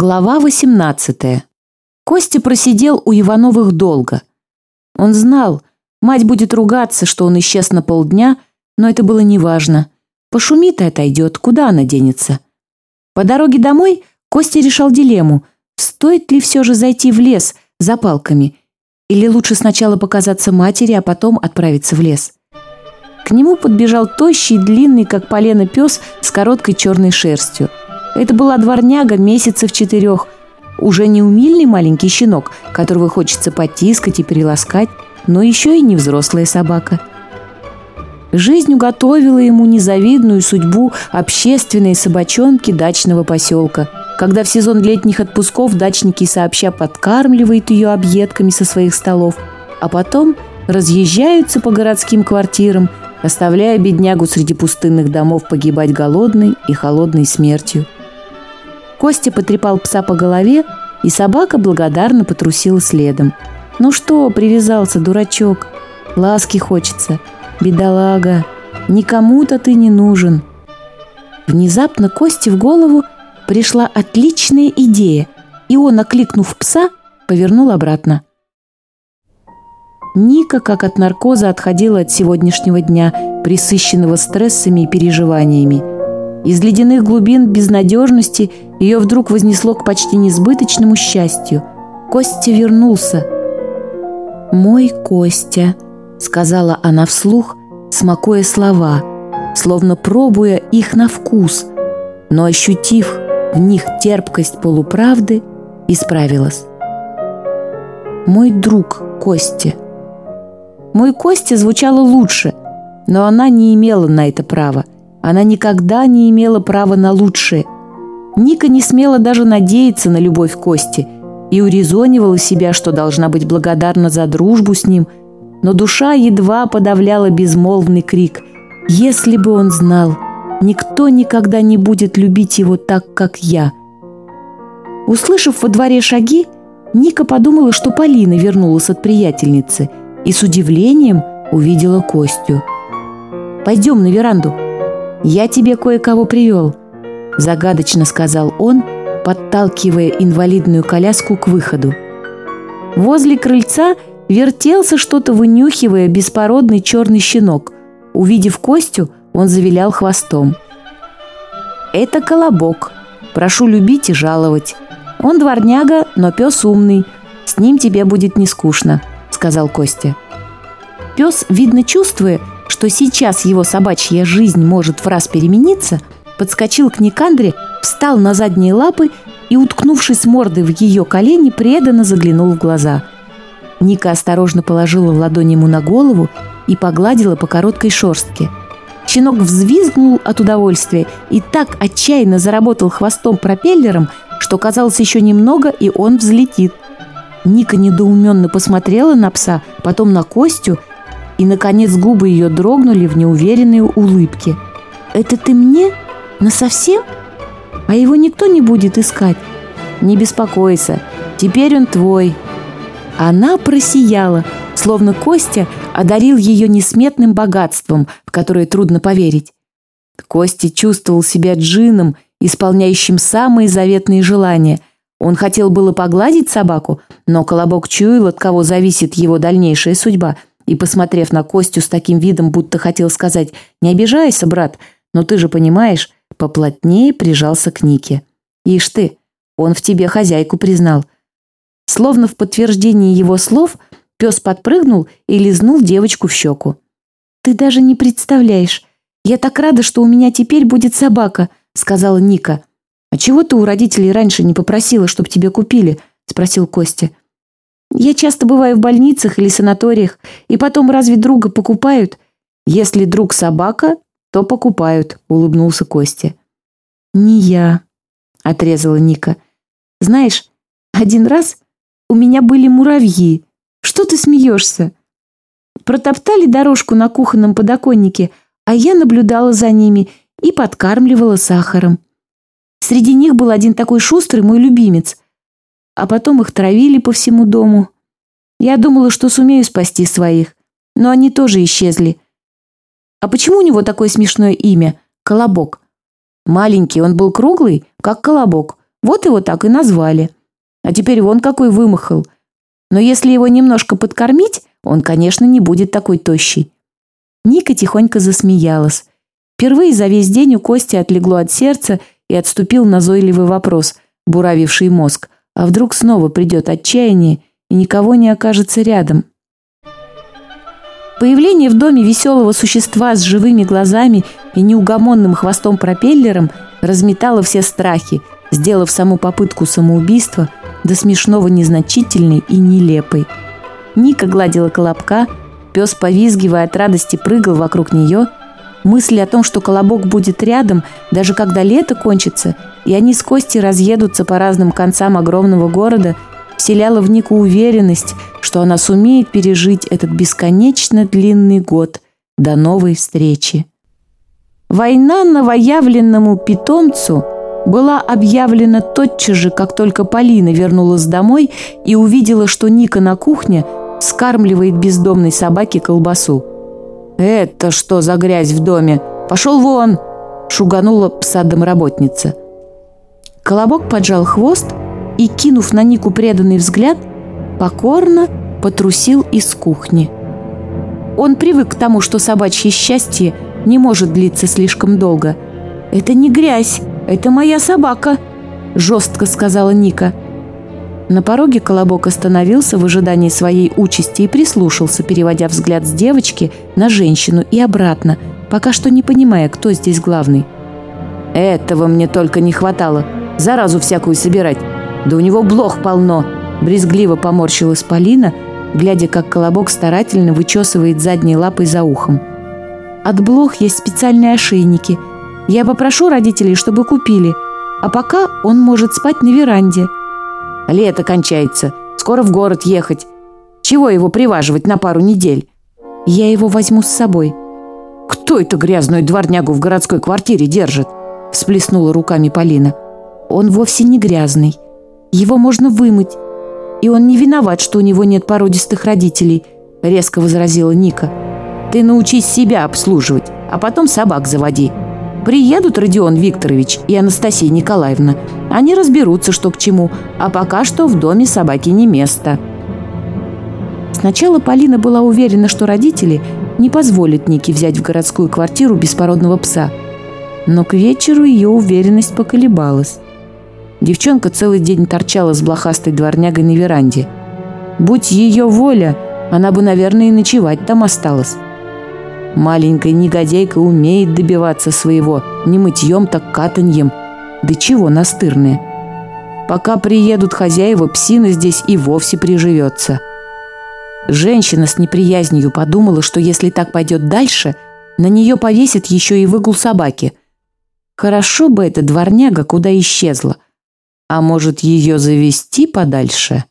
Глава 18. Костя просидел у Ивановых долго. Он знал, мать будет ругаться, что он исчез на полдня, но это было неважно. Пошумит и отойдет, куда она денется. По дороге домой Костя решал дилемму, стоит ли все же зайти в лес за палками, или лучше сначала показаться матери, а потом отправиться в лес. К нему подбежал тощий, длинный, как полено пес с короткой черной шерстью – это была дворняга месяцев четырех. Уже не умильный маленький щенок, которого хочется потискать и переласкать, но еще и не взрослая собака. Жизнь уготовила ему незавидную судьбу общественной собачонки дачного поселка. Когда в сезон летних отпусков дачники сообща подкармливают ее объедками со своих столов, а потом разъезжаются по городским квартирам, оставляя беднягу среди пустынных домов погибать голодной и холодной смертью. Костя потрепал пса по голове, и собака благодарно потрусила следом. «Ну что, привязался, дурачок? Ласки хочется. Бедолага, никому-то ты не нужен». Внезапно Косте в голову пришла отличная идея, и он, окликнув пса, повернул обратно. Ника, как от наркоза, отходила от сегодняшнего дня, присыщенного стрессами и переживаниями – из ледяных глубин безнадежности ее вдруг вознесло к почти несбыточному счастью. Костя вернулся. «Мой Костя», — сказала она вслух, смакуя слова, словно пробуя их на вкус, но ощутив в них терпкость полуправды, исправилась. «Мой друг Костя». «Мой Костя» звучало лучше, но она не имела на это права — она никогда не имела права на лучшее. Ника не смела даже надеяться на любовь Кости и урезонивала себя, что должна быть благодарна за дружбу с ним, но душа едва подавляла безмолвный крик «Если бы он знал, никто никогда не будет любить его так, как я». Услышав во дворе шаги, Ника подумала, что Полина вернулась от приятельницы и с удивлением увидела Костю. «Пойдем на веранду», «Я тебе кое-кого привел», – загадочно сказал он, подталкивая инвалидную коляску к выходу. Возле крыльца вертелся что-то, вынюхивая беспородный черный щенок. Увидев Костю, он завилял хвостом. «Это колобок. Прошу любить и жаловать. Он дворняга, но пес умный. С ним тебе будет не скучно», – сказал Костя. Пес, видно чувствуя, что сейчас его собачья жизнь может в раз перемениться, подскочил к Никандре, встал на задние лапы и, уткнувшись мордой в ее колени, преданно заглянул в глаза. Ника осторожно положила ладонь ему на голову и погладила по короткой шерстке. Щенок взвизгнул от удовольствия и так отчаянно заработал хвостом пропеллером, что казалось еще немного, и он взлетит. Ника недоуменно посмотрела на пса, потом на Костю и, наконец, губы ее дрогнули в неуверенные улыбки. «Это ты мне? Насовсем? А его никто не будет искать?» «Не беспокойся, теперь он твой». Она просияла, словно Костя одарил ее несметным богатством, в которое трудно поверить. Костя чувствовал себя джином, исполняющим самые заветные желания. Он хотел было погладить собаку, но колобок чуял, от кого зависит его дальнейшая судьба – и, посмотрев на Костю с таким видом, будто хотел сказать «Не обижайся, брат, но ты же понимаешь», поплотнее прижался к Нике. «Ишь ты, он в тебе хозяйку признал». Словно в подтверждении его слов, пес подпрыгнул и лизнул девочку в щеку. «Ты даже не представляешь. Я так рада, что у меня теперь будет собака», — сказала Ника. «А чего ты у родителей раньше не попросила, чтобы тебе купили?» — спросил Костя. Я часто бываю в больницах или санаториях, и потом разве друга покупают? Если друг собака, то покупают, улыбнулся Костя. Не я, отрезала Ника. Знаешь, один раз у меня были муравьи. Что ты смеешься? Протоптали дорожку на кухонном подоконнике, а я наблюдала за ними и подкармливала сахаром. Среди них был один такой шустрый мой любимец – а потом их травили по всему дому. Я думала, что сумею спасти своих, но они тоже исчезли. А почему у него такое смешное имя? Колобок. Маленький, он был круглый, как колобок. Вот его так и назвали. А теперь вон какой вымахал. Но если его немножко подкормить, он, конечно, не будет такой тощий. Ника тихонько засмеялась. Впервые за весь день у Кости отлегло от сердца и отступил назойливый вопрос, буравивший мозг – а вдруг снова придет отчаяние, и никого не окажется рядом. Появление в доме веселого существа с живыми глазами и неугомонным хвостом-пропеллером разметало все страхи, сделав саму попытку самоубийства до смешного незначительной и нелепой. Ника гладила колобка, пес, повизгивая от радости, прыгал вокруг нее – Мысль о том, что колобок будет рядом, даже когда лето кончится, и они с Костей разъедутся по разным концам огромного города, вселяла в Нику уверенность, что она сумеет пережить этот бесконечно длинный год до новой встречи. Война новоявленному питомцу была объявлена тотчас же, как только Полина вернулась домой и увидела, что Ника на кухне скармливает бездомной собаке колбасу – «Это что за грязь в доме? Пошел вон!» – шуганула пса домработница. Колобок поджал хвост и, кинув на Нику преданный взгляд, покорно потрусил из кухни. Он привык к тому, что собачье счастье не может длиться слишком долго. «Это не грязь, это моя собака», – жестко сказала Ника – на пороге Колобок остановился в ожидании своей участи и прислушался, переводя взгляд с девочки на женщину и обратно, пока что не понимая, кто здесь главный. «Этого мне только не хватало. Заразу всякую собирать. Да у него блох полно!» Брезгливо поморщилась Полина, глядя, как Колобок старательно вычесывает задней лапой за ухом. «От блох есть специальные ошейники. Я попрошу родителей, чтобы купили. А пока он может спать на веранде», Лето кончается. Скоро в город ехать. Чего его приваживать на пару недель? Я его возьму с собой. Кто эту грязную дворнягу в городской квартире держит? Всплеснула руками Полина. Он вовсе не грязный. Его можно вымыть. И он не виноват, что у него нет породистых родителей, резко возразила Ника. Ты научись себя обслуживать, а потом собак заводи. Приедут Родион Викторович и Анастасия Николаевна. Они разберутся, что к чему, а пока что в доме собаки не место. Сначала Полина была уверена, что родители не позволят Нике взять в городскую квартиру беспородного пса. Но к вечеру ее уверенность поколебалась. Девчонка целый день торчала с блохастой дворнягой на веранде. Будь ее воля, она бы, наверное, и ночевать там осталась. Маленькая негодяйка умеет добиваться своего, не мытьем, так катаньем. Да чего настырные. Пока приедут хозяева, псина здесь и вовсе приживется. Женщина с неприязнью подумала, что если так пойдет дальше, на нее повесит еще и выгул собаки. Хорошо бы эта дворняга куда исчезла. А может, ее завести подальше?